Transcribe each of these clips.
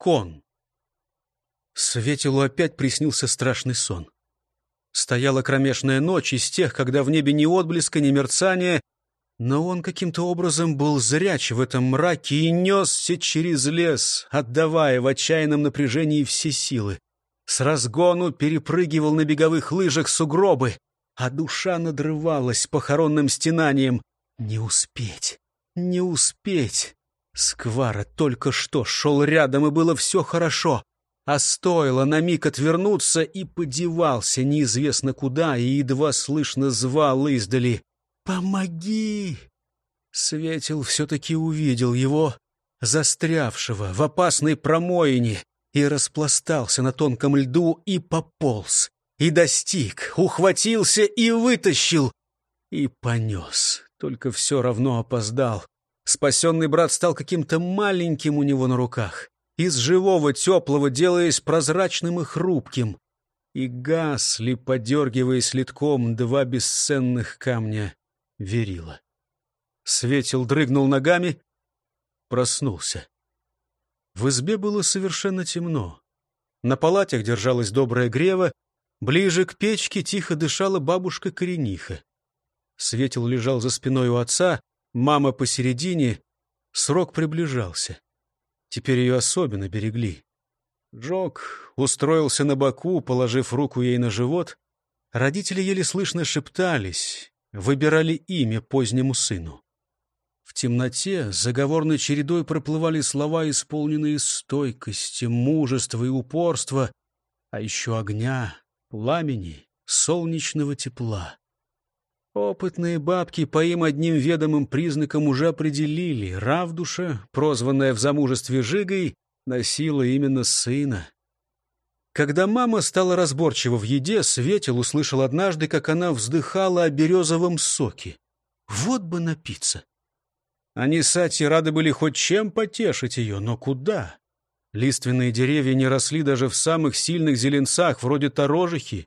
дракон. Светилу опять приснился страшный сон. Стояла кромешная ночь из тех, когда в небе ни отблеска, ни мерцания, но он каким-то образом был зряч в этом мраке и несся через лес, отдавая в отчаянном напряжении все силы. С разгону перепрыгивал на беговых лыжах сугробы, а душа надрывалась похоронным стенанием. «Не успеть! Не успеть!» Сквара только что шел рядом, и было все хорошо. А стоило на миг отвернуться и подевался неизвестно куда, и едва слышно звал издали. «Помоги!» Светил все-таки увидел его, застрявшего в опасной промоине, и распластался на тонком льду и пополз, и достиг, ухватился и вытащил, и понес. Только все равно опоздал. Спасенный брат стал каким-то маленьким у него на руках из живого теплого делаясь прозрачным и хрупким. И гасли, подергиваясь литком, два бесценных камня верила. Светил дрыгнул ногами, проснулся. В избе было совершенно темно. На палатях держалась добрая грева, ближе к печке тихо дышала бабушка Корениха. Светил лежал за спиной у отца, мама посередине, срок приближался. Теперь ее особенно берегли. Джок устроился на боку, положив руку ей на живот. Родители еле слышно шептались, выбирали имя позднему сыну. В темноте заговорной чередой проплывали слова, исполненные стойкости, мужества и упорства, а еще огня, пламени, солнечного тепла. Опытные бабки по им одним ведомым признакам уже определили. Равдуша, прозванная в замужестве Жигой, носила именно сына. Когда мама стала разборчива в еде, Светил услышал однажды, как она вздыхала о березовом соке. Вот бы напиться! Они с Ати рады были хоть чем потешить ее, но куда? Лиственные деревья не росли даже в самых сильных зеленцах, вроде торожихи,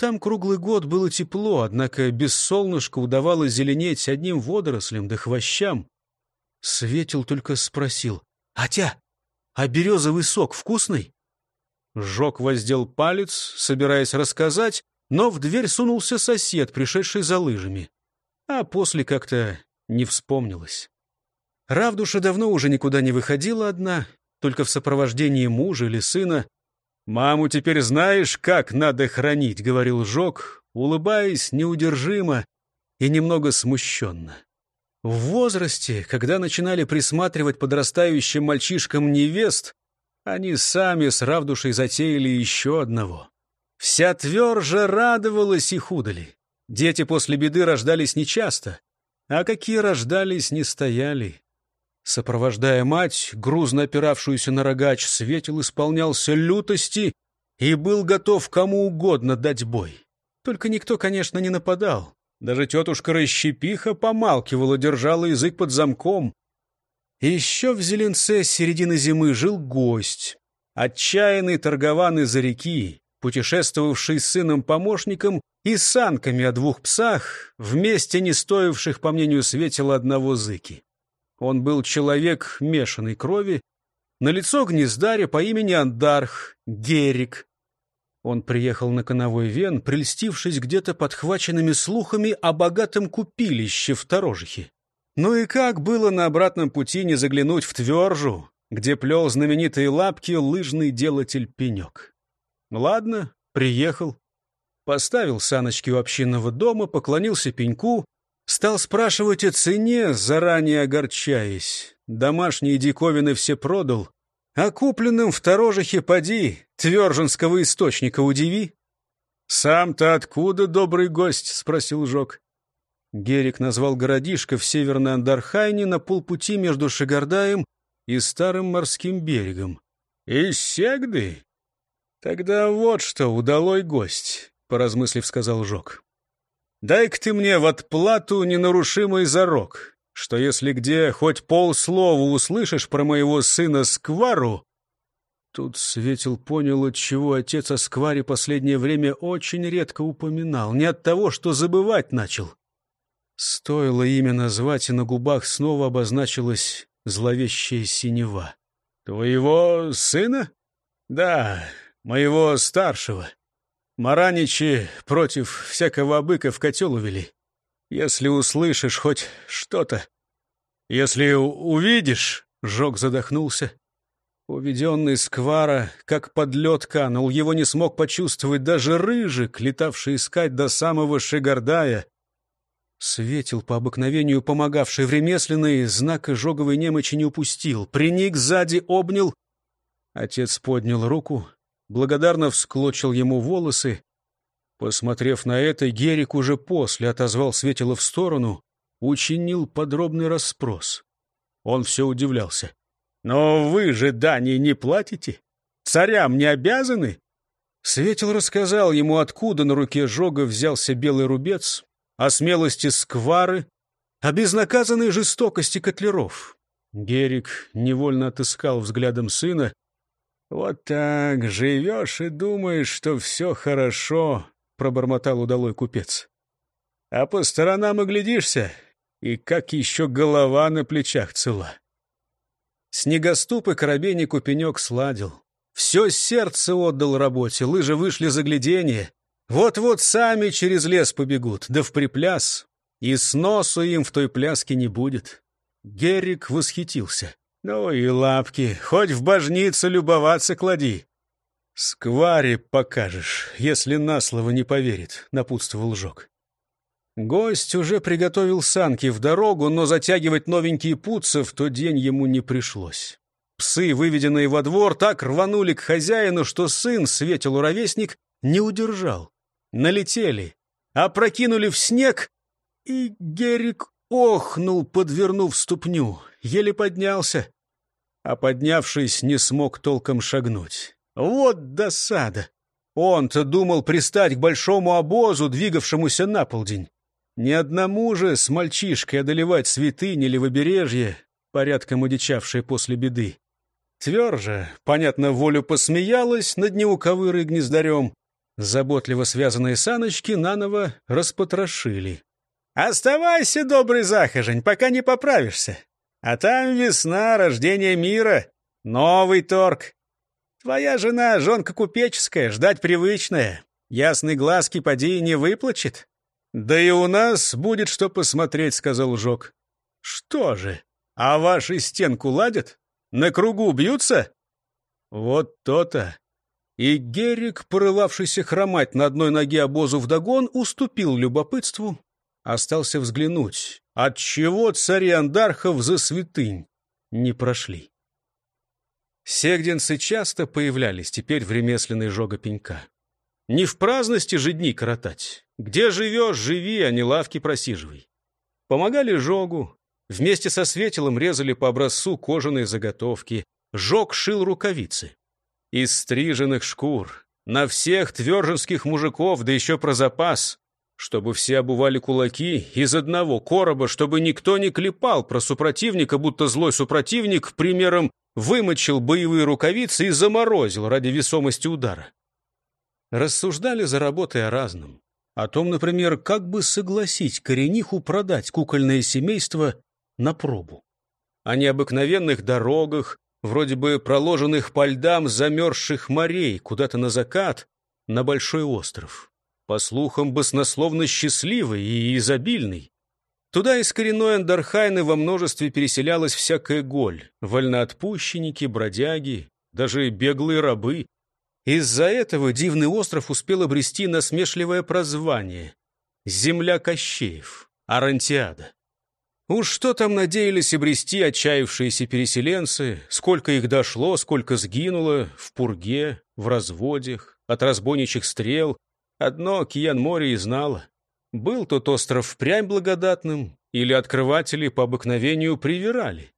там круглый год было тепло, однако без солнышка удавалось зеленеть одним водорослям да хвощам. Светил только спросил. «Атя, а березовый сок вкусный?» Жок воздел палец, собираясь рассказать, но в дверь сунулся сосед, пришедший за лыжами. А после как-то не вспомнилось. Равдуша давно уже никуда не выходила одна, только в сопровождении мужа или сына. «Маму теперь знаешь, как надо хранить», — говорил Жок, улыбаясь неудержимо и немного смущенно. В возрасте, когда начинали присматривать подрастающим мальчишкам невест, они сами с Равдушей затеяли еще одного. Вся тверже радовалась и худали. Дети после беды рождались нечасто, а какие рождались, не стояли. Сопровождая мать, грузно опиравшуюся на рогач, Светил исполнялся лютости и был готов кому угодно дать бой. Только никто, конечно, не нападал. Даже тетушка Расщепиха помалкивала, держала язык под замком. Еще в Зеленце с середины зимы жил гость, отчаянный торгован из-за реки, путешествовавший с сыном-помощником и санками о двух псах, вместе не стоивших, по мнению Светила, одного зыки. Он был человек мешанной крови, на лицо гнездаря по имени Андарх, Герик. Он приехал на коновой вен, прельстившись где-то подхваченными слухами о богатом купилище в Торожихе. Ну и как было на обратном пути не заглянуть в Твержу, где плел знаменитые лапки лыжный делатель Пенек? Ладно, приехал. Поставил саночки у общинного дома, поклонился пеньку, Стал спрашивать о цене, заранее огорчаясь. Домашние диковины все продал. А купленным в Торожихе поди, Тверженского источника удиви. «Сам-то откуда, добрый гость?» — спросил Жок. Герик назвал городишко в северной Андархайне на полпути между Шигардаем и Старым морским берегом. «Из Сегды?» «Тогда вот что, удалой гость», — поразмыслив, сказал Жок. Дай-ка ты мне в отплату ненарушимый зарок, что если где хоть полслова услышишь про моего сына Сквару...» Тут Светил понял, от чего отец о Скваре последнее время очень редко упоминал, не от того, что забывать начал. Стоило имя назвать, и на губах снова обозначилась зловещая синева. Твоего сына? Да, моего старшего. Мараничи против всякого быка в котел увели. Если услышишь хоть что-то, если увидишь, Жог задохнулся. Уведенный сквара, как под лед канул, его не смог почувствовать даже рыжик, летавший искать до самого Шигардая. Светил по обыкновению помогавший в ремесленной, знак жоговой немочи не упустил. Приник сзади, обнял. Отец поднял руку, благодарно всклочил ему волосы. Посмотрев на это, Герик уже после отозвал Светила в сторону, учинил подробный расспрос. Он все удивлялся. Но вы же дани не платите? Царям не обязаны?» Светил рассказал ему, откуда на руке Жога взялся белый рубец, о смелости сквары, о безнаказанной жестокости котлеров. Герик невольно отыскал взглядом сына. «Вот так, живешь и думаешь, что все хорошо», — пробормотал удалой купец. «А по сторонам оглядишься, и как еще голова на плечах цела». Снегоступ и коробейнику пенек сладил. Все сердце отдал работе, лыжи вышли за гляденье. Вот-вот сами через лес побегут, да в припляс. И сносу им в той пляске не будет. Герик восхитился. Ну и лапки, хоть в божницу любоваться клади. Скваре покажешь, если на слово не поверит, напутствовал Жок. Гость уже приготовил санки в дорогу, но затягивать новенькие путцы в тот день ему не пришлось. Псы, выведенные во двор, так рванули к хозяину, что сын, светил ровесник, не удержал. Налетели, опрокинули в снег, и Герик охнул, подвернув ступню, еле поднялся, а поднявшись, не смог толком шагнуть. Вот досада! Он-то думал пристать к большому обозу, двигавшемуся на полдень. Ни одному же с мальчишкой одолевать святыни или выбережье, порядком удичавшие после беды. Тверже, понятно, волю посмеялась над неуковырой гнездарем. Заботливо связанные саночки наново распотрошили. «Оставайся, добрый захожень, пока не поправишься. А там весна, рождение мира, новый торг. Твоя жена, жонка купеческая, ждать привычная. Ясный глазки поди не выплачет. «Да и у нас будет что посмотреть», — сказал Жок. «Что же, а ваши стенку ладят? На кругу бьются?» «Вот то-то». И Герик, порывавшийся хромать на одной ноге обозу вдогон, уступил любопытству, остался взглянуть, отчего цари Андархов за святынь не прошли. Сегденцы часто появлялись теперь в ремесленной жога пенька. Не в праздности же дни коротать. Где живешь, живи, а не лавки просиживай. Помогали жогу. Вместе со светилом резали по образцу кожаные заготовки. Жог шил рукавицы. Из стриженных шкур. На всех тверженских мужиков, да еще про запас. Чтобы все обували кулаки из одного короба, чтобы никто не клепал про супротивника, будто злой супротивник, примером, вымочил боевые рукавицы и заморозил ради весомости удара. Рассуждали за работой о разном. О том, например, как бы согласить корениху продать кукольное семейство на пробу. О необыкновенных дорогах, вроде бы проложенных по льдам замерзших морей куда-то на закат, на большой остров. По слухам, баснословно счастливый и изобильный. Туда из коренной Андархайны во множестве переселялась всякая голь, вольноотпущенники, бродяги, даже беглые рабы — из-за этого дивный остров успел обрести насмешливое прозвание «Земля Кощеев», Арантиада. Уж что там надеялись обрести отчаявшиеся переселенцы, сколько их дошло, сколько сгинуло в пурге, в разводях, от разбойничьих стрел. Одно Киян море и знало. Был тот остров впрямь благодатным, или открыватели по обыкновению привирали.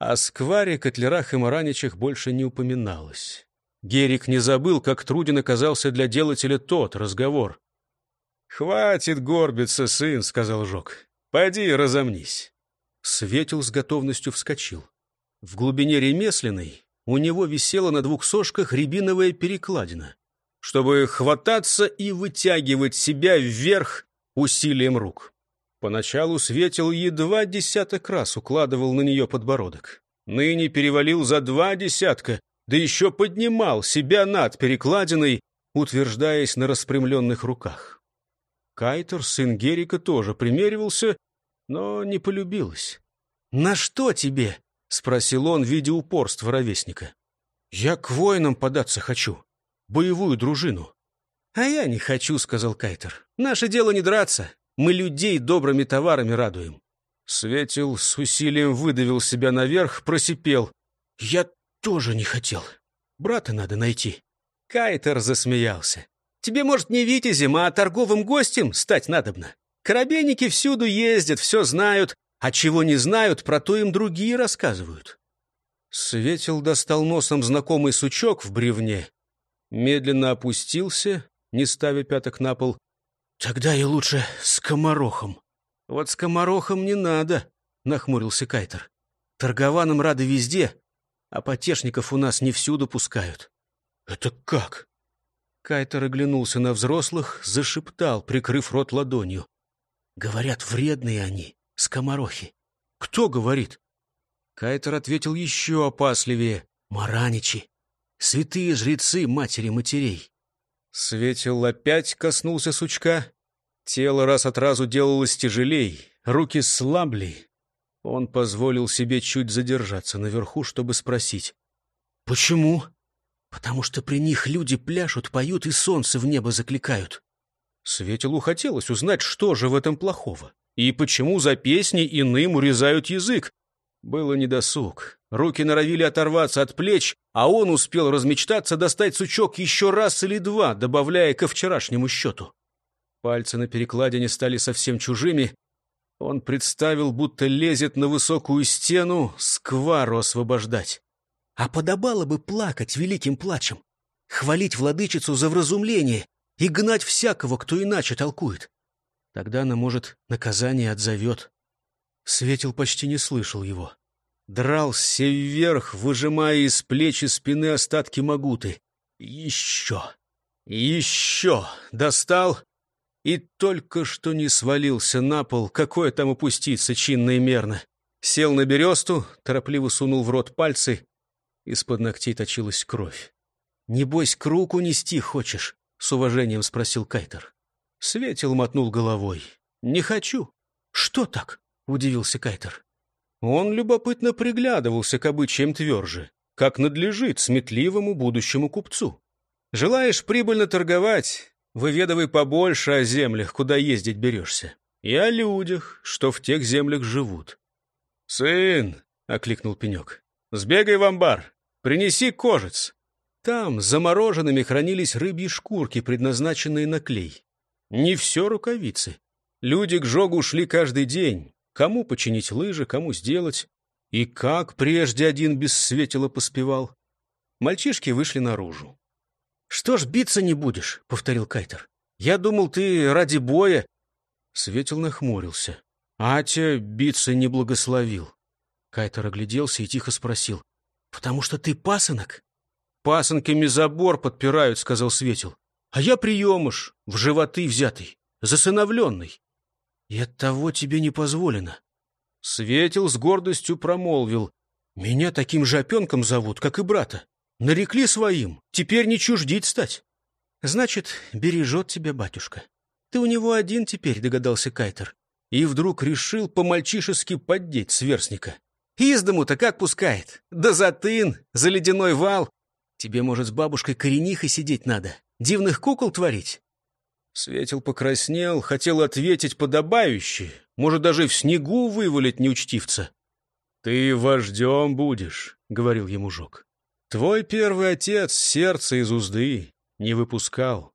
О скваре, котлерах и мараничах больше не упоминалось. Герик не забыл, как труден оказался для делателя тот разговор. «Хватит горбиться, сын», — сказал Жок. «Пойди разомнись». Светил с готовностью вскочил. В глубине ремесленной у него висела на двух сошках рябиновая перекладина, чтобы хвататься и вытягивать себя вверх усилием рук. Поначалу Светил едва десяток раз укладывал на нее подбородок. Ныне перевалил за два десятка, да еще поднимал себя над перекладиной, утверждаясь на распрямленных руках. Кайтер, сын Герика, тоже примеривался, но не полюбилось. «На что тебе?» — спросил он, видя упорство ровесника. «Я к воинам податься хочу, боевую дружину». «А я не хочу», — сказал Кайтер. «Наше дело не драться. Мы людей добрыми товарами радуем». Светил с усилием выдавил себя наверх, просипел. «Я тоже не хотел. Брата надо найти». Кайтер засмеялся. «Тебе, может, не витязем, а торговым гостем стать надобно. Корабейники всюду ездят, все знают, а чего не знают, про то им другие рассказывают». Светил достал носом знакомый сучок в бревне, медленно опустился, не ставя пяток на пол. «Тогда я лучше с комарохом». «Вот с комарохом не надо», — нахмурился Кайтер. «Торгованам рады везде, а потешников у нас не всюду пускают». «Это как?» Кайтер оглянулся на взрослых, зашептал, прикрыв рот ладонью. «Говорят, вредные они, скоморохи». «Кто говорит?» Кайтер ответил еще опасливее. «Мараничи, святые жрецы матери матерей». Светил опять коснулся сучка. Тело раз от разу делалось тяжелей, руки слабли. Он позволил себе чуть задержаться наверху, чтобы спросить. «Почему?» «Потому что при них люди пляшут, поют и солнце в небо закликают». Светилу хотелось узнать, что же в этом плохого, и почему за песни иным урезают язык. Было недосуг. Руки норовили оторваться от плеч, а он успел размечтаться достать сучок еще раз или два, добавляя ко вчерашнему счету. Пальцы на перекладине стали совсем чужими. Он представил, будто лезет на высокую стену сквару освобождать. А подобало бы плакать великим плачем, хвалить владычицу за вразумление и гнать всякого, кто иначе толкует. Тогда она, может, наказание отзовет. Светил почти не слышал его дрался вверх, выжимая из плеч и спины остатки магуты. Еще, еще достал и только что не свалился на пол, какое там упуститься чинно и мерно. Сел на бересту, торопливо сунул в рот пальцы, из-под ногтей точилась кровь. «Небось, к руку нести хочешь?» — с уважением спросил Кайтер. Светил мотнул головой. «Не хочу». «Что так?» — удивился Кайтер. Он любопытно приглядывался к обычаям тверже, как надлежит сметливому будущему купцу. Желаешь прибыльно торговать, выведывай побольше о землях, куда ездить берешься, и о людях, что в тех землях живут. «Сын!» — окликнул пенек. «Сбегай в амбар, принеси кожец». Там замороженными хранились рыбьи шкурки, предназначенные на клей. Не все рукавицы. Люди к жогу шли каждый день, Кому починить лыжи, кому сделать. И как прежде один без светила поспевал. Мальчишки вышли наружу. «Что ж, биться не будешь?» — повторил Кайтер. «Я думал, ты ради боя...» Светил нахмурился. Атя биться не благословил. Кайтер огляделся и тихо спросил. «Потому что ты пасынок?» «Пасынками забор подпирают», — сказал Светил. «А я приемыш, в животы взятый, засыновленный. И оттого тебе не позволено. Светил с гордостью промолвил. Меня таким же опенком зовут, как и брата. Нарекли своим, теперь не чуждить стать. Значит, бережет тебя батюшка. Ты у него один теперь, догадался Кайтер. И вдруг решил по-мальчишески поддеть сверстника. Из дому-то как пускает? Да за тын, за ледяной вал. Тебе, может, с бабушкой коренихой сидеть надо, дивных кукол творить. Светил покраснел, хотел ответить подобающе, может, даже в снегу вывалить неучтивца. «Ты вождем будешь», — говорил ему Жок. «Твой первый отец сердце из узды не выпускал».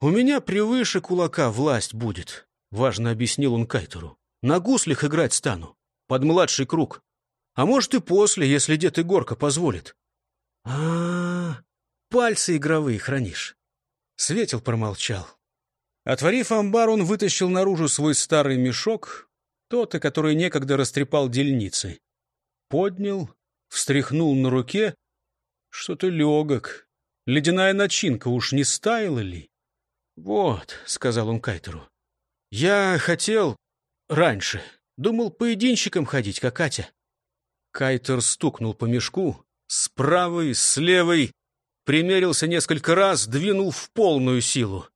«У меня превыше кулака власть будет», — важно объяснил он Кайтеру. «На гуслях играть стану, под младший круг. А может, и после, если дед Игорка позволит». А, -а, а пальцы игровые хранишь». Светил промолчал. Отворив амбар, он вытащил наружу свой старый мешок, тот, который некогда растрепал дельницы. Поднял, встряхнул на руке. Что-то легок. Ледяная начинка уж не стаяла ли? «Вот», — сказал он Кайтеру, — «я хотел раньше. Думал, поединщиком ходить, как Катя. Кайтер стукнул по мешку. С правой, с левой. Примерился несколько раз, двинул в полную силу.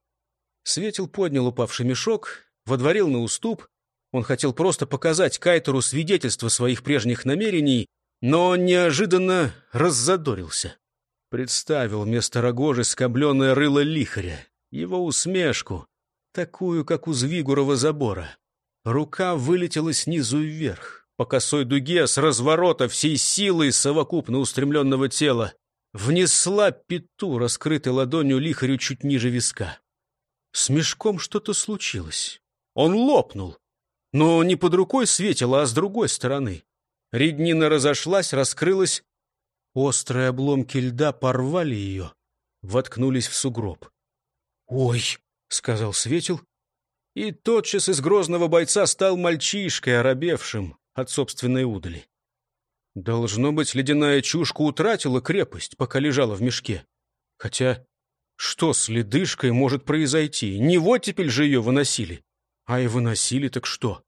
Светил поднял упавший мешок, водворил на уступ. Он хотел просто показать Кайтеру свидетельство своих прежних намерений, но неожиданно раззадорился. Представил вместо рогожи скобленное рыло лихаря, его усмешку, такую, как у Звигурова забора. Рука вылетела снизу вверх, по косой дуге с разворота всей силой совокупно устремленного тела. Внесла пету, раскрытой ладонью лихарю чуть ниже виска. С мешком что-то случилось. Он лопнул. Но не под рукой светило, а с другой стороны. Реднина разошлась, раскрылась. Острые обломки льда порвали ее, воткнулись в сугроб. «Ой!» — сказал Светил. И тотчас из грозного бойца стал мальчишкой, оробевшим от собственной удали. Должно быть, ледяная чушка утратила крепость, пока лежала в мешке. Хотя что с ледышкой может произойти? Не вот теперь же ее выносили. А и выносили так что?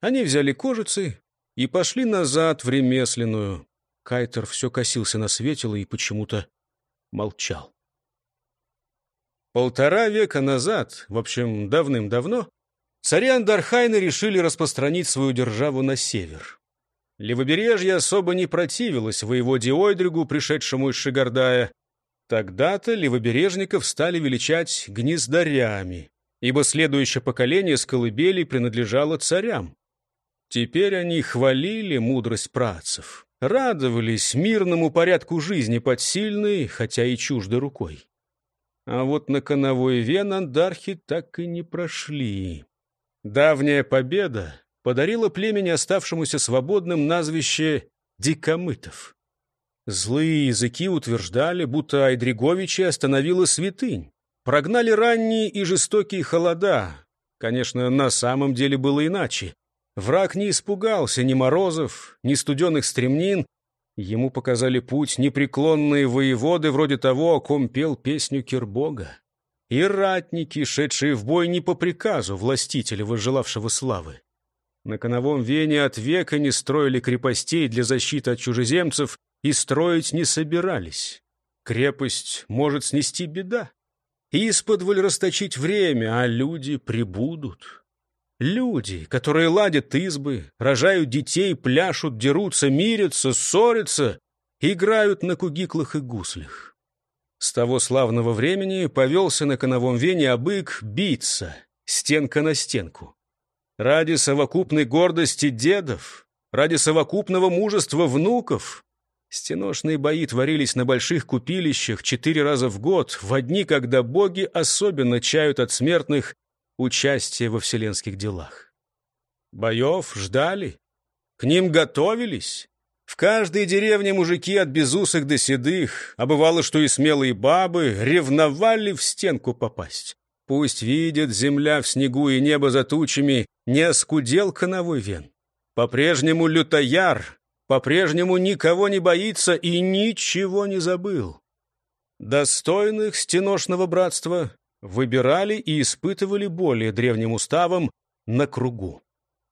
Они взяли кожицы и пошли назад в ремесленную. Кайтер все косился на светило и почему-то молчал. Полтора века назад, в общем, давным-давно, цари Андархайна решили распространить свою державу на север. Левобережье особо не противилось воеводе Ойдригу, пришедшему из Шигардая, Тогда-то левобережников стали величать гнездарями, ибо следующее поколение с колыбели принадлежало царям. Теперь они хвалили мудрость працев, радовались мирному порядку жизни под сильной, хотя и чуждой рукой. А вот на коновой вен андархи так и не прошли. Давняя победа подарила племени, оставшемуся свободным, назвище Дикомытов. Злые языки утверждали, будто Айдриговичи остановила святынь. Прогнали ранние и жестокие холода. Конечно, на самом деле было иначе. Враг не испугался ни морозов, ни студенных стремнин. Ему показали путь непреклонные воеводы, вроде того, о ком пел песню Кирбога. И ратники, шедшие в бой не по приказу властителя, возжелавшего славы. На коновом вене от века не строили крепостей для защиты от чужеземцев, и строить не собирались. Крепость может снести беда. Исподволь расточить время, а люди прибудут. Люди, которые ладят избы, рожают детей, пляшут, дерутся, мирятся, ссорятся, играют на кугиклах и гуслях. С того славного времени повелся на коновом вене обык биться, стенка на стенку. Ради совокупной гордости дедов, ради совокупного мужества внуков Стеношные бои творились на больших купилищах четыре раза в год, в дни, когда боги особенно чают от смертных участие во вселенских делах. Боев ждали, к ним готовились. В каждой деревне мужики от безусых до седых, а бывало, что и смелые бабы, ревновали в стенку попасть. Пусть видит земля в снегу и небо за тучами, не оскудел коновой вен. По-прежнему лютояр, по-прежнему никого не боится и ничего не забыл. Достойных стеношного братства выбирали и испытывали более древним уставом на кругу.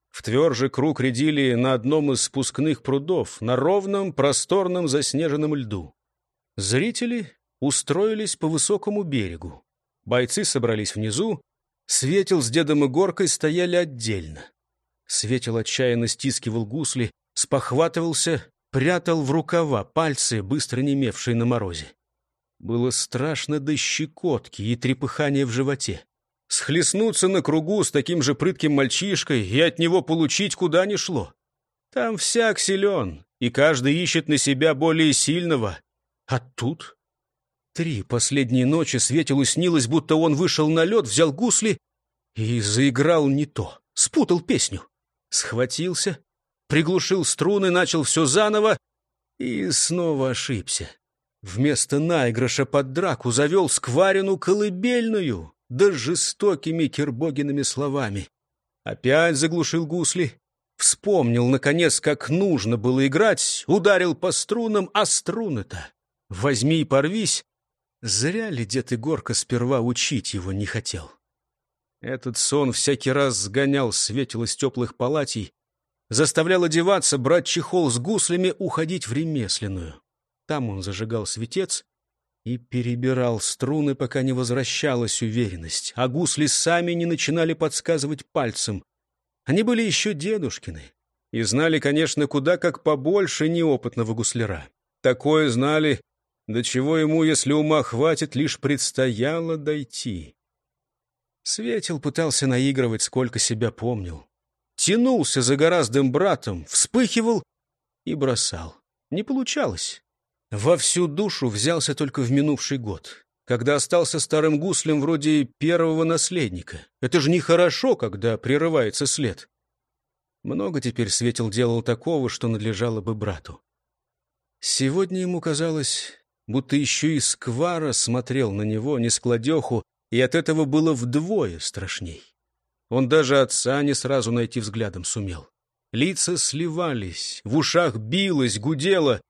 В тверже круг рядили на одном из спускных прудов, на ровном, просторном заснеженном льду. Зрители устроились по высокому берегу. Бойцы собрались внизу, Светил с дедом и горкой стояли отдельно. Светил отчаянно стискивал гусли, спохватывался, прятал в рукава пальцы, быстро немевшие на морозе. Было страшно до щекотки и трепыхания в животе. Схлестнуться на кругу с таким же прытким мальчишкой и от него получить куда ни шло. Там всяк силен, и каждый ищет на себя более сильного. А тут... Три последние ночи Светилу снилось, будто он вышел на лед, взял гусли и заиграл не то, спутал песню. Схватился, приглушил струны, начал все заново и снова ошибся. Вместо наигрыша под драку завел скварину колыбельную, да жестокими кирбогиными словами. Опять заглушил гусли, вспомнил, наконец, как нужно было играть, ударил по струнам, а струны-то возьми и порвись. Зря ли дед Егорка сперва учить его не хотел. Этот сон всякий раз сгонял светило с теплых палатей, заставлял одеваться, брать чехол с гуслями, уходить в ремесленную. Там он зажигал светец и перебирал струны, пока не возвращалась уверенность, а гусли сами не начинали подсказывать пальцем. Они были еще дедушкины и знали, конечно, куда как побольше неопытного гусляра. Такое знали, до чего ему, если ума хватит, лишь предстояло дойти. Светил пытался наигрывать, сколько себя помнил. Тянулся за гораздым братом, вспыхивал и бросал. Не получалось. Во всю душу взялся только в минувший год, когда остался старым гуслем вроде первого наследника. Это же нехорошо, когда прерывается след. Много теперь Светил делал такого, что надлежало бы брату. Сегодня ему казалось, будто еще и сквара смотрел на него, не складеху, и от этого было вдвое страшней. Он даже отца не сразу найти взглядом сумел. Лица сливались, в ушах билось, гудело.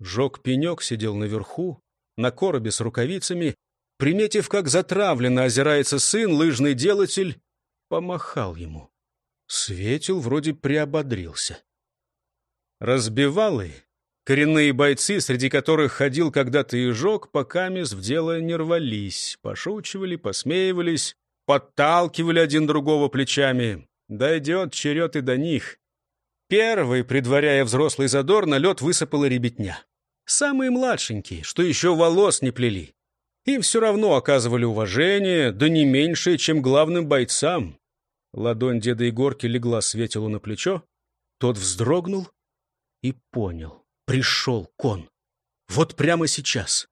Жок пенек сидел наверху, на коробе с рукавицами. Приметив, как затравленно озирается сын, лыжный делатель помахал ему. Светил вроде приободрился. Разбивалы, коренные бойцы, среди которых ходил когда-то и Жок, покамес в дело не рвались, пошучивали, посмеивались, подталкивали один другого плечами. Дойдет черед и до них. Первый, предваряя взрослый задор, на лед высыпала ребятня. Самые младшенькие, что еще волос не плели. Им все равно оказывали уважение, да не меньшее, чем главным бойцам. Ладонь деда Егорки легла Светилу на плечо. Тот вздрогнул и понял. Пришел кон. Вот прямо сейчас.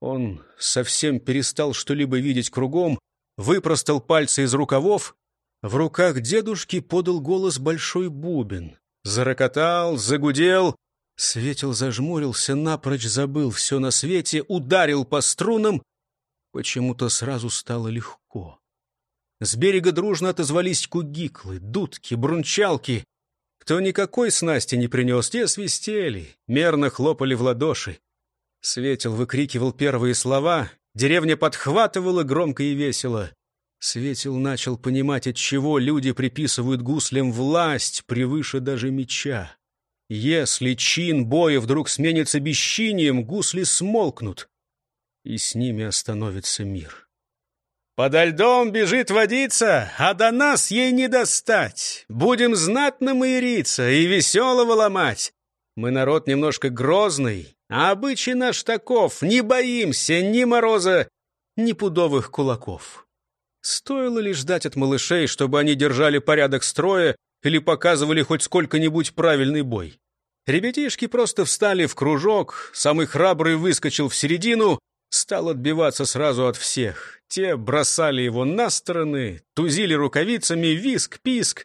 Он совсем перестал что-либо видеть кругом, выпростал пальцы из рукавов. В руках дедушки подал голос большой бубен. Зарокотал, загудел. Светил зажмурился, напрочь забыл все на свете, ударил по струнам. Почему-то сразу стало легко. С берега дружно отозвались кугиклы, дудки, брунчалки. Кто никакой снасти не принес, те свистели, мерно хлопали в ладоши. Светил выкрикивал первые слова, деревня подхватывала громко и весело. Светил начал понимать, от чего люди приписывают гуслям власть превыше даже меча. Если чин боя вдруг сменится бесчинием, гусли смолкнут, и с ними остановится мир. Подо льдом бежит водица, а до нас ей не достать. Будем знатно маириться и веселого ломать. Мы народ немножко грозный, а обычай наш таков. Не боимся ни мороза, ни пудовых кулаков. Стоило ли ждать от малышей, чтобы они держали порядок строя или показывали хоть сколько-нибудь правильный бой? Ребятишки просто встали в кружок, самый храбрый выскочил в середину, стал отбиваться сразу от всех. Те бросали его на стороны, тузили рукавицами, виск, писк,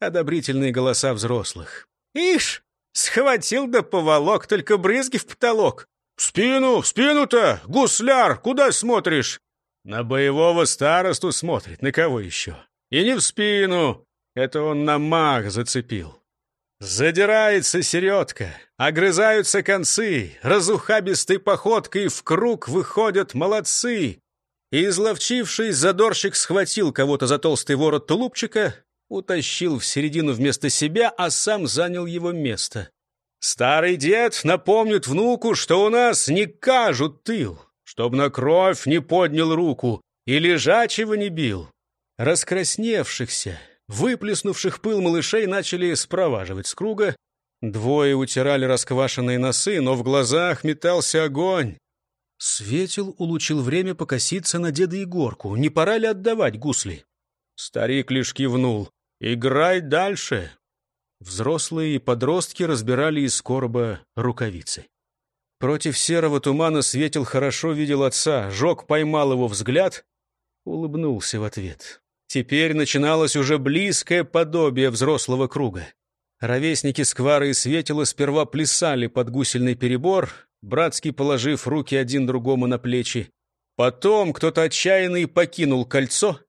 одобрительные голоса взрослых. «Ишь, схватил да поволок, только брызги в потолок!» «В спину, в спину-то! Гусляр, куда смотришь?» «На боевого старосту смотрит, на кого еще?» «И не в спину, это он на маг зацепил». Задирается середка, огрызаются концы, разухабистой походкой в круг выходят молодцы. И, изловчившись, задорщик схватил кого-то за толстый ворот тулупчика, утащил в середину вместо себя, а сам занял его место. Старый дед напомнит внуку, что у нас не кажут тыл, чтоб на кровь не поднял руку и лежачего не бил. Раскрасневшихся, Выплеснувших пыл малышей начали спроваживать с круга. Двое утирали расквашенные носы, но в глазах метался огонь. Светил улучил время покоситься на деда Егорку. Не пора ли отдавать гусли? Старик лишь кивнул. «Играй дальше!» Взрослые и подростки разбирали из короба рукавицы. Против серого тумана Светил хорошо видел отца. Жок поймал его взгляд, улыбнулся в ответ. Теперь начиналось уже близкое подобие взрослого круга. Ровесники Сквары и Светила сперва плясали под гусельный перебор, братски положив руки один другому на плечи. Потом кто-то отчаянный покинул кольцо,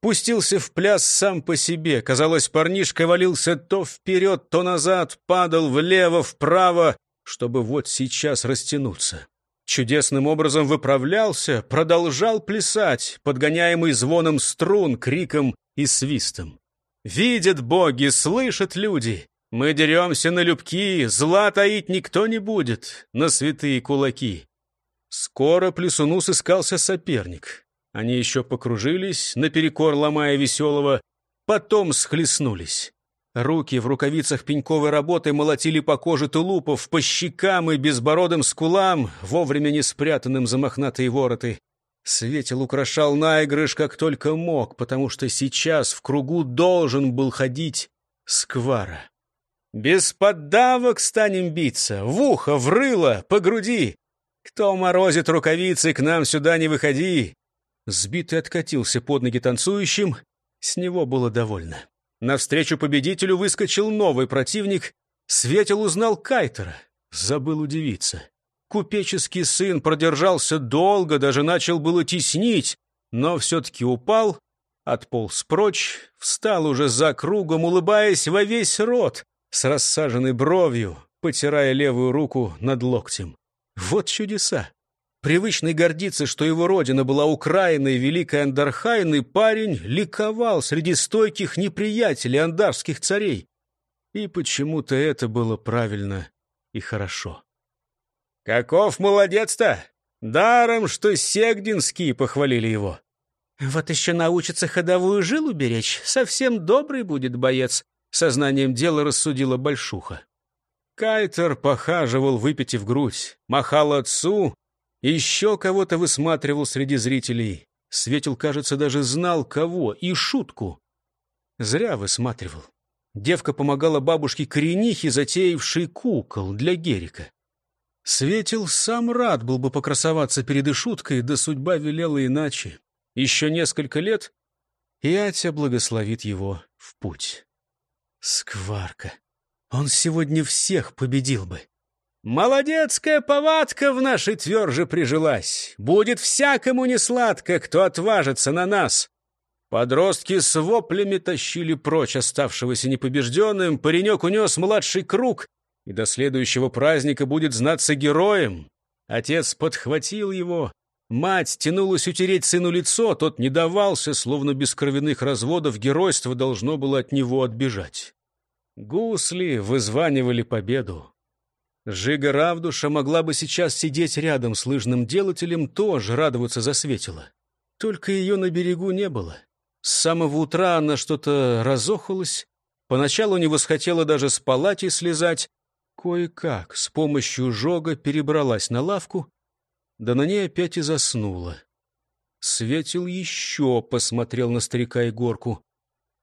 пустился в пляс сам по себе. Казалось, парнишка валился то вперед, то назад, падал влево, вправо, чтобы вот сейчас растянуться чудесным образом выправлялся, продолжал плясать, подгоняемый звоном струн, криком и свистом. Видят боги, слышат люди. Мы деремся на любки, зла таить никто не будет, на святые кулаки. Скоро плюсуну сыскался соперник. Они еще покружились, наперекор ломая веселого, потом схлестнулись. Руки в рукавицах пеньковой работы молотили по коже тулупов, по щекам и безбородым скулам, вовремя не спрятанным за мохнатые вороты. Светил украшал наигрыш как только мог, потому что сейчас в кругу должен был ходить сквара. Без поддавок станем биться, в ухо, в рыло, по груди. Кто морозит рукавицы, к нам сюда не выходи. Сбитый откатился под ноги танцующим, с него было довольно. Навстречу победителю выскочил новый противник. Светил узнал Кайтера, забыл удивиться. Купеческий сын продержался долго, даже начал было теснить, но все-таки упал, отполз прочь, встал уже за кругом, улыбаясь во весь рот, с рассаженной бровью, потирая левую руку над локтем. Вот чудеса! Привычный гордиться, что его родина была Украиной Великой Андархайной, парень ликовал среди стойких неприятелей андарских царей. И почему-то это было правильно и хорошо. «Каков молодец-то! Даром, что Сегдинские похвалили его!» «Вот еще научится ходовую жилу беречь, совсем добрый будет боец», — сознанием дела рассудила Большуха. Кайтер похаживал, выпитив грудь, махал отцу, еще кого-то высматривал среди зрителей. Светил, кажется, даже знал, кого, и шутку. Зря высматривал. Девка помогала бабушке коренихе, затеявшей кукол для Герика. Светил сам рад был бы покрасоваться перед Ишуткой, да судьба велела иначе. Еще несколько лет, и Атя благословит его в путь. Скварка. Он сегодня всех победил бы. Молодецкая повадка в нашей тверже прижилась. Будет всякому несладко, кто отважится на нас. Подростки с воплями тащили прочь оставшегося непобежденным. Паренек унес младший круг, и до следующего праздника будет знаться героем. Отец подхватил его. Мать тянулась утереть сыну лицо, тот не давался, словно без кровяных разводов геройство должно было от него отбежать. Гусли вызванивали победу. Жига Равдуша могла бы сейчас сидеть рядом с лыжным делателем, тоже радоваться засветила. Только ее на берегу не было. С самого утра она что-то разохалась, поначалу не восхотела даже с палати слезать, Кое-как с помощью жога перебралась на лавку, да на ней опять и заснула. Светил еще посмотрел на старика Егорку.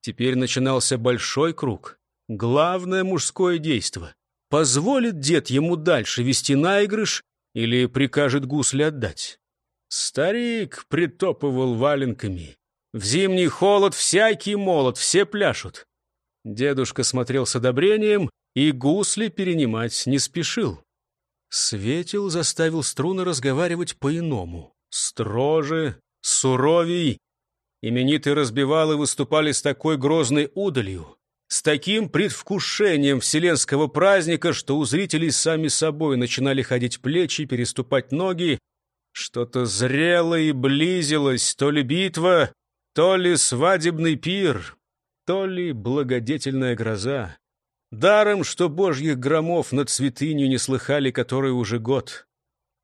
Теперь начинался большой круг. Главное мужское действо. Позволит дед ему дальше вести наигрыш или прикажет гусли отдать? Старик притопывал валенками. В зимний холод всякий молот, все пляшут. Дедушка смотрел с одобрением, и гусли перенимать не спешил. Светил заставил струны разговаривать по-иному. Строже, суровей. Именитые разбивалы выступали с такой грозной удалью, с таким предвкушением вселенского праздника, что у зрителей сами собой начинали ходить плечи, переступать ноги. Что-то зрело и близилось, то ли битва, то ли свадебный пир, то ли благодетельная гроза. Даром, что божьих громов над святынью не слыхали, который уже год.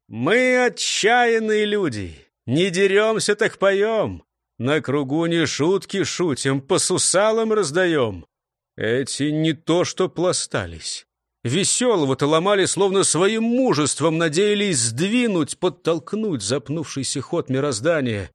Мы отчаянные люди, не деремся, так поем. На кругу не шутки шутим, по сусалам раздаем. Эти не то что пластались. Веселого-то ломали, словно своим мужеством надеялись сдвинуть, подтолкнуть запнувшийся ход мироздания.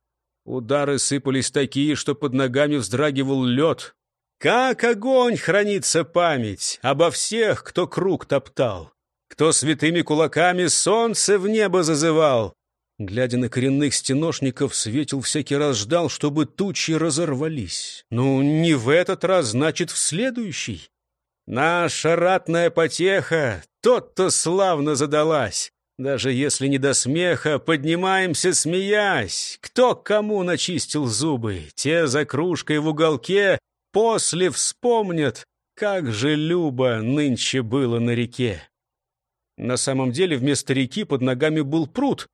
Удары сыпались такие, что под ногами вздрагивал лед, как огонь хранится память обо всех, кто круг топтал, кто святыми кулаками солнце в небо зазывал. Глядя на коренных стеношников, светил всякий раз ждал, чтобы тучи разорвались. Ну, не в этот раз, значит, в следующий. Наша ратная потеха тот-то славно задалась. Даже если не до смеха, поднимаемся, смеясь. Кто кому начистил зубы, те за кружкой в уголке, После вспомнят, как же любо нынче было на реке. На самом деле вместо реки под ногами был пруд,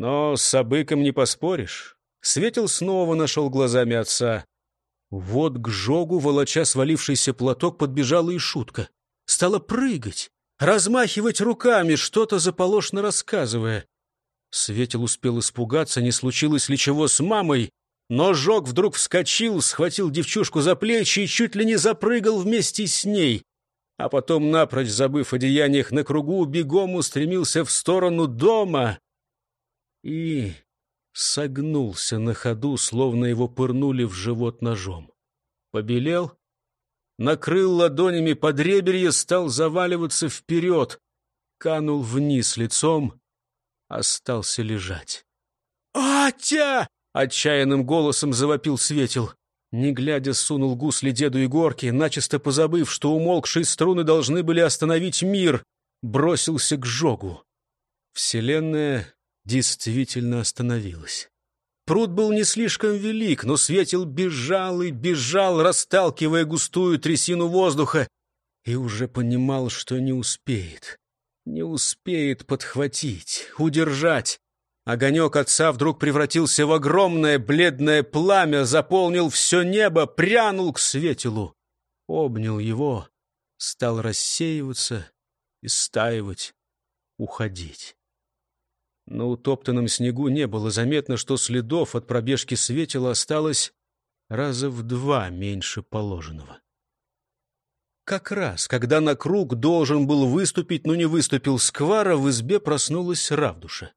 но с обыком не поспоришь. Светил снова нашел глазами отца. Вот к жогу, волоча свалившийся платок, подбежала и шутка. Стала прыгать, размахивать руками, что-то заполошно рассказывая. Светил успел испугаться, не случилось ли чего с мамой, но Жог вдруг вскочил, схватил девчушку за плечи и чуть ли не запрыгал вместе с ней. А потом, напрочь забыв о деяниях на кругу, бегом устремился в сторону дома и согнулся на ходу, словно его пырнули в живот ножом. Побелел, накрыл ладонями подреберье, стал заваливаться вперед, канул вниз лицом, остался лежать. «Атя!» — отчаянным голосом завопил Светил. Не глядя, сунул гусли деду Егорке, начисто позабыв, что умолкшие струны должны были остановить мир, бросился к жогу. Вселенная действительно остановилась. Пруд был не слишком велик, но Светил бежал и бежал, расталкивая густую трясину воздуха, и уже понимал, что не успеет. Не успеет подхватить, удержать. Огонек отца вдруг превратился в огромное бледное пламя, заполнил все небо, прянул к Светилу. Обнял его, стал рассеиваться, истаивать, уходить. На утоптанном снегу не было заметно, что следов от пробежки светила осталось раза в два меньше положенного. Как раз, когда на круг должен был выступить, но не выступил сквара, в избе проснулась Равдуша.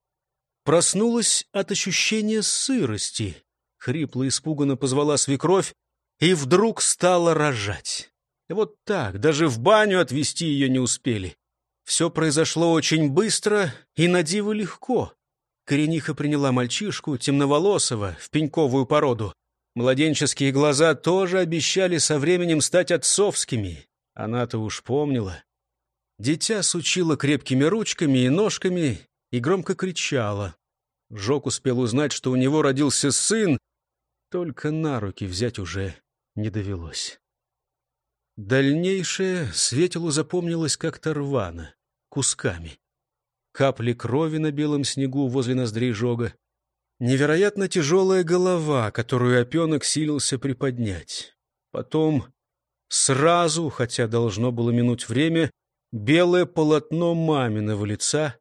Проснулась от ощущения сырости. Хрипло испуганно позвала свекровь и вдруг стала рожать. Вот так, даже в баню отвезти ее не успели. Все произошло очень быстро и на диво легко. Корениха приняла мальчишку, темноволосого, в пеньковую породу. Младенческие глаза тоже обещали со временем стать отцовскими. Она-то уж помнила. Дитя сучило крепкими ручками и ножками и громко кричала. Жок успел узнать, что у него родился сын, только на руки взять уже не довелось. Дальнейшее Светилу запомнилось как-то рвано, кусками. Капли крови на белом снегу возле ноздрей жога. Невероятно тяжелая голова, которую опенок силился приподнять. Потом сразу, хотя должно было минуть время, белое полотно маминого лица,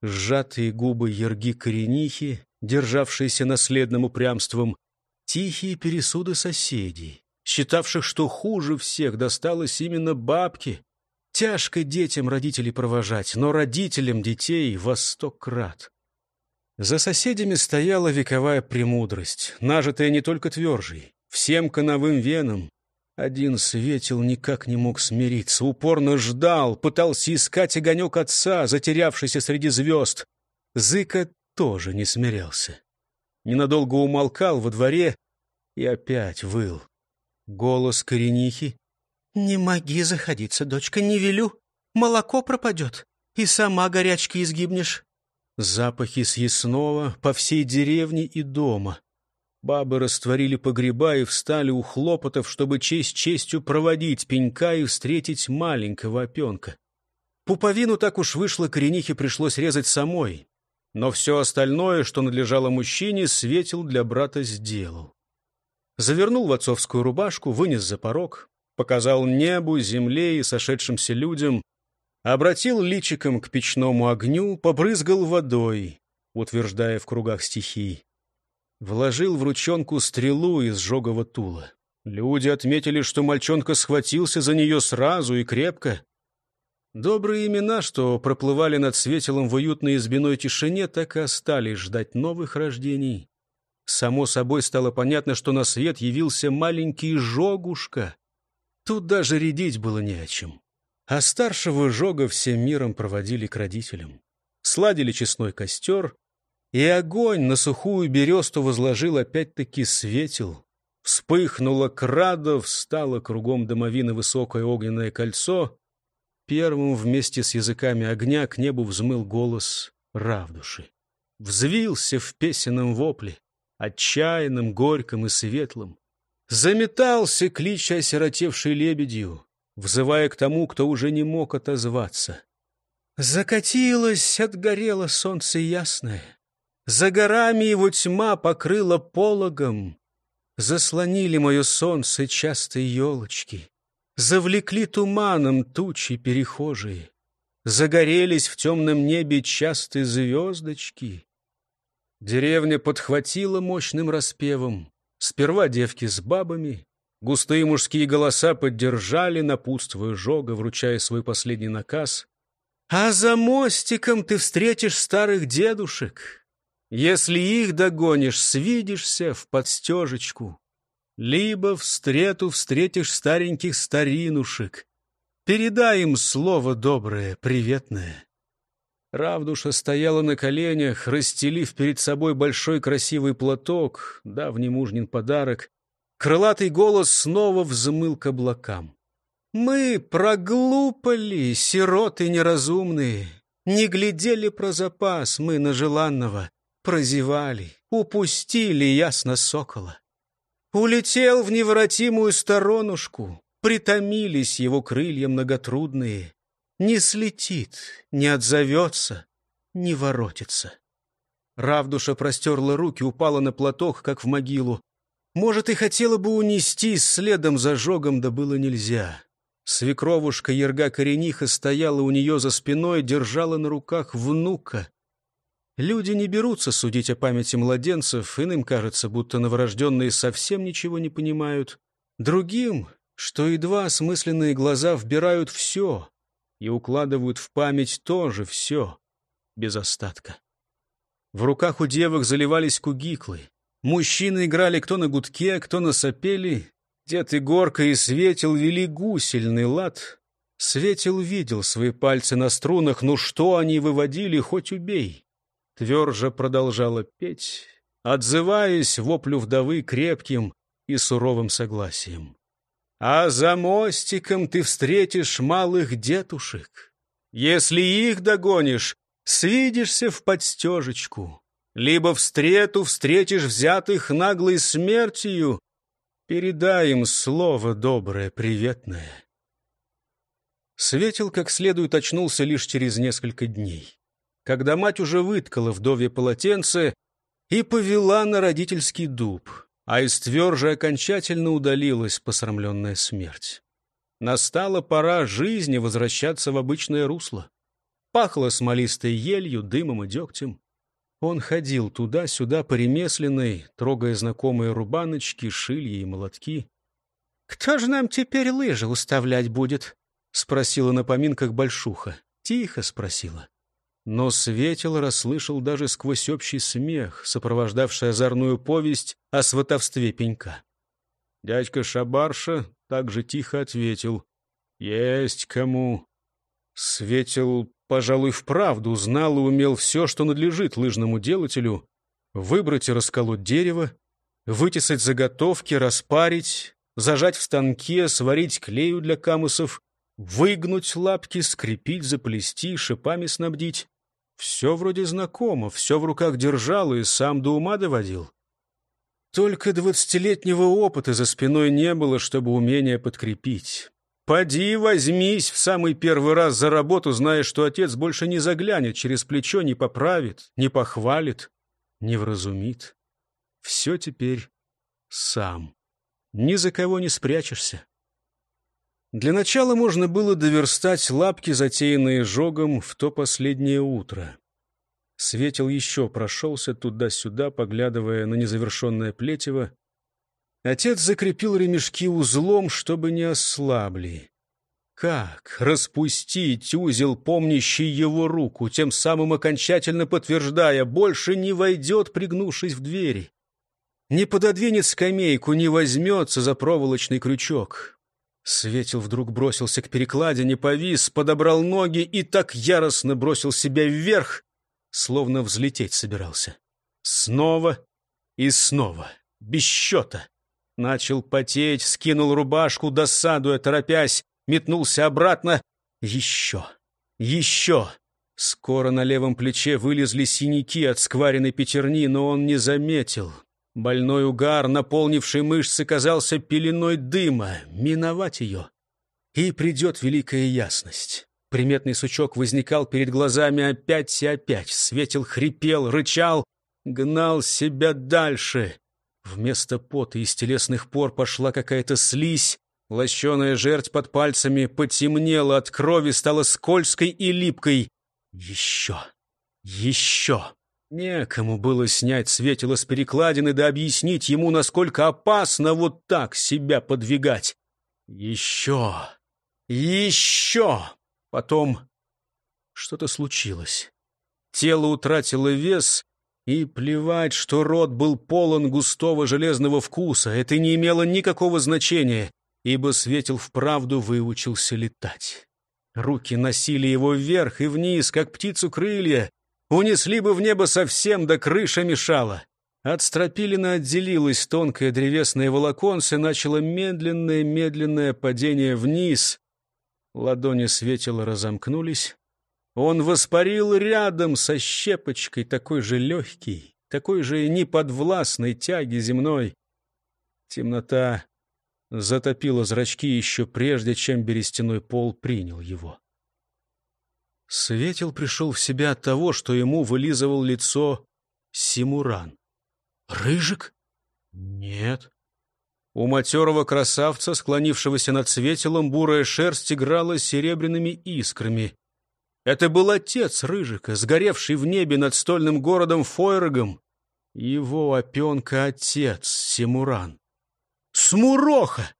сжатые губы ерги коренихи, державшиеся наследным упрямством, тихие пересуды соседей, считавших, что хуже всех досталось именно бабке. Тяжко детям родителей провожать, но родителям детей во сто крат. За соседями стояла вековая премудрость, нажитая не только твержей, всем коновым венам. Один светил никак не мог смириться, упорно ждал, пытался искать огонек отца, затерявшийся среди звезд. Зыка тоже не смирялся. Ненадолго умолкал во дворе и опять выл. Голос коренихи. «Не моги заходиться, дочка, не велю. Молоко пропадет, и сама горячки изгибнешь». Запахи съестного по всей деревне и дома. Бабы растворили погреба и встали у хлопотов, чтобы честь честью проводить пенька и встретить маленького опенка. Пуповину так уж вышло, коренихе пришлось резать самой. Но все остальное, что надлежало мужчине, светил для брата сделал завернул в отцовскую рубашку, вынес за порог, показал небу, земле и сошедшимся людям, обратил личиком к печному огню, побрызгал водой, утверждая в кругах стихий. Вложил в ручонку стрелу из жогового тула. Люди отметили, что мальчонка схватился за нее сразу и крепко. Добрые имена, что проплывали над светилом в уютной избиной тишине, так и остались ждать новых рождений. Само собой стало понятно, что на свет явился маленький Жогушка. Тут даже рядить было не о чем. А старшего Жога всем миром проводили к родителям. Сладили честной костер, и огонь на сухую бересту возложил опять-таки светил. Вспыхнуло крадо, встало кругом домовины высокое огненное кольцо. Первым вместе с языками огня к небу взмыл голос Равдуши. Взвился в песенном вопле отчаянным, горьким и светлым. Заметался клич осиротевшей лебедью, взывая к тому, кто уже не мог отозваться. Закатилось, отгорело солнце ясное. За горами его тьма покрыла пологом. Заслонили мое солнце частые елочки, Завлекли туманом тучи перехожие, Загорелись в темном небе частые звездочки. Деревня подхватила мощным распевом, Сперва девки с бабами, Густые мужские голоса поддержали, напутствуя жога, вручая свой последний наказ. «А за мостиком ты встретишь старых дедушек. Если их догонишь, свидишься в подстежечку. Либо встрету встретишь стареньких старинушек. Передай им слово доброе, приветное». Равдуша стояла на коленях, расстелив перед собой большой красивый платок, давний мужнин подарок, Крылатый голос снова взмыл к облакам. «Мы проглупали, сироты неразумные, не глядели про запас мы на желанного, прозевали, упустили ясно сокола. Улетел в неворотимую сторонушку, притомились его крылья многотрудные, не слетит, не отзовется, не воротится». Равдуша простерла руки, упала на платок, как в могилу. Может, и хотела бы унести следом за жогом, да было нельзя. Свекровушка Ерга Корениха стояла у нее за спиной, держала на руках внука. Люди не берутся судить о памяти младенцев, иным кажется, будто новорожденные совсем ничего не понимают. Другим, что едва осмысленные глаза вбирают все и укладывают в память тоже все, без остатка. В руках у девок заливались кугиклы. Мужчины играли кто на гудке, кто на сопели. Дед Егорка и Светил вели гусельный лад. Светил видел свои пальцы на струнах, ну что они выводили, хоть убей. Тверже продолжала петь, отзываясь воплю вдовы крепким и суровым согласием. А за мостиком ты встретишь малых детушек. Если их догонишь, свидишься в подстежечку либо встрету встретишь взятых наглой смертью, передай им слово доброе, приветное. Светил как следует очнулся лишь через несколько дней, когда мать уже выткала вдовье полотенце и повела на родительский дуб, а из тверже окончательно удалилась посрамленная смерть. Настала пора жизни возвращаться в обычное русло. Пахло смолистой елью, дымом и дегтем. Он ходил туда-сюда по ремесленной, трогая знакомые рубаночки, шильи и молотки. «Кто же нам теперь лыжи уставлять будет?» — спросила на поминках Большуха. Тихо спросила. Но Светил расслышал даже сквозь общий смех, сопровождавший озорную повесть о сватовстве пенька. Дядька Шабарша также тихо ответил. «Есть кому». Светил пожалуй, вправду знал и умел все, что надлежит лыжному делателю, выбрать и расколоть дерево, вытесать заготовки, распарить, зажать в станке, сварить клею для камысов, выгнуть лапки, скрепить, заплести, шипами снабдить. Все вроде знакомо, все в руках держал и сам до ума доводил. Только двадцатилетнего опыта за спиной не было, чтобы умение подкрепить. Поди возьмись в самый первый раз за работу, зная, что отец больше не заглянет через плечо, не поправит, не похвалит, не вразумит. Все теперь сам. Ни за кого не спрячешься. Для начала можно было доверстать лапки, затеянные жогом в то последнее утро. Светил еще прошелся туда-сюда, поглядывая на незавершенное плетево, Отец закрепил ремешки узлом, чтобы не ослабли. Как распустить узел, помнящий его руку, тем самым окончательно подтверждая, больше не войдет, пригнувшись в двери? Не пододвинет скамейку, не возьмется за проволочный крючок. Светил вдруг бросился к перекладине, повис, подобрал ноги и так яростно бросил себя вверх, словно взлететь собирался. Снова и снова, без счета. Начал потеть, скинул рубашку, досадуя, торопясь, метнулся обратно. Еще, еще. Скоро на левом плече вылезли синяки от скваренной пятерни, но он не заметил. Больной угар, наполнивший мышцы, казался пеленой дыма. Миновать ее. И придет великая ясность. Приметный сучок возникал перед глазами опять и опять. Светил, хрипел, рычал, гнал себя дальше. Вместо пота из телесных пор пошла какая-то слизь, лощеная жерть под пальцами потемнела от крови, стала скользкой и липкой. Еще, еще. Некому было снять светило с перекладины да объяснить ему, насколько опасно вот так себя подвигать. Еще, еще. Потом что-то случилось. Тело утратило вес, и плевать, что рот был полон густого железного вкуса. Это не имело никакого значения, ибо Светил вправду выучился летать. Руки носили его вверх и вниз, как птицу крылья, Унесли бы в небо совсем, да крыша мешала. От стропилина отделилось тонкое древесное волоконце, начало медленное-медленное падение вниз. Ладони светила разомкнулись. Он воспарил рядом со щепочкой, такой же легкий, такой же неподвластной тяги земной. Темнота затопила зрачки еще прежде, чем берестяной пол принял его. Светил пришел в себя от того, что ему вылизывал лицо Симуран. «Рыжик?» «Нет». У матерого красавца, склонившегося над светилом, бурая шерсть играла серебряными искрами. Это был отец Рыжика, сгоревший в небе над стольным городом Фойрогом. Его опенка-отец Симуран. «Смуроха!»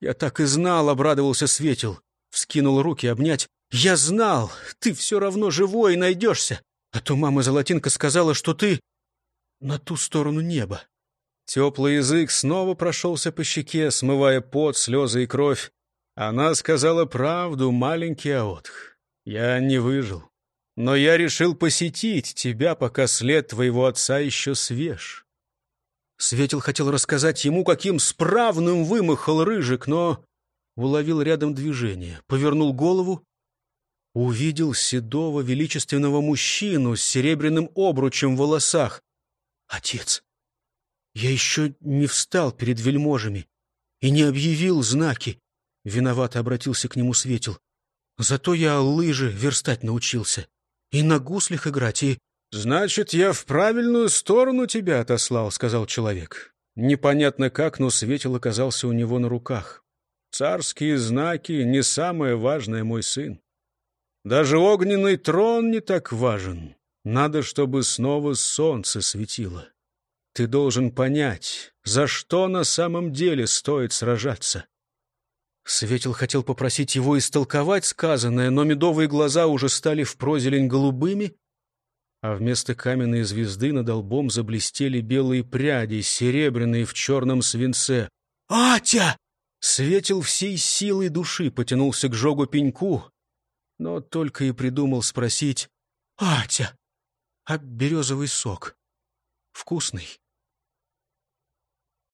«Я так и знал», — обрадовался Светил. Вскинул руки обнять. «Я знал, ты все равно живой и найдешься. А то мама Золотинка сказала, что ты на ту сторону неба». Теплый язык снова прошелся по щеке, смывая пот, слезы и кровь. Она сказала правду, маленький Аотх. Я не выжил. Но я решил посетить тебя, пока след твоего отца еще свеж. Светил хотел рассказать ему, каким справным вымахал Рыжик, но уловил рядом движение, повернул голову увидел седого величественного мужчину с серебряным обручем в волосах. «Отец, я еще не встал перед вельможами и не объявил знаки», — виновато обратился к нему Светил. «Зато я лыжи верстать научился, и на гуслях играть, и...» «Значит, я в правильную сторону тебя отослал», — сказал человек. Непонятно как, но Светил оказался у него на руках. «Царские знаки — не самое важное, мой сын. Даже огненный трон не так важен. Надо, чтобы снова солнце светило. Ты должен понять, за что на самом деле стоит сражаться. Светил хотел попросить его истолковать сказанное, но медовые глаза уже стали в прозелень голубыми, а вместо каменной звезды над лбом заблестели белые пряди, серебряные в черном свинце. «Атя!» Светил всей силой души потянулся к жогу пеньку, но только и придумал спросить «Атя, а березовый сок вкусный?»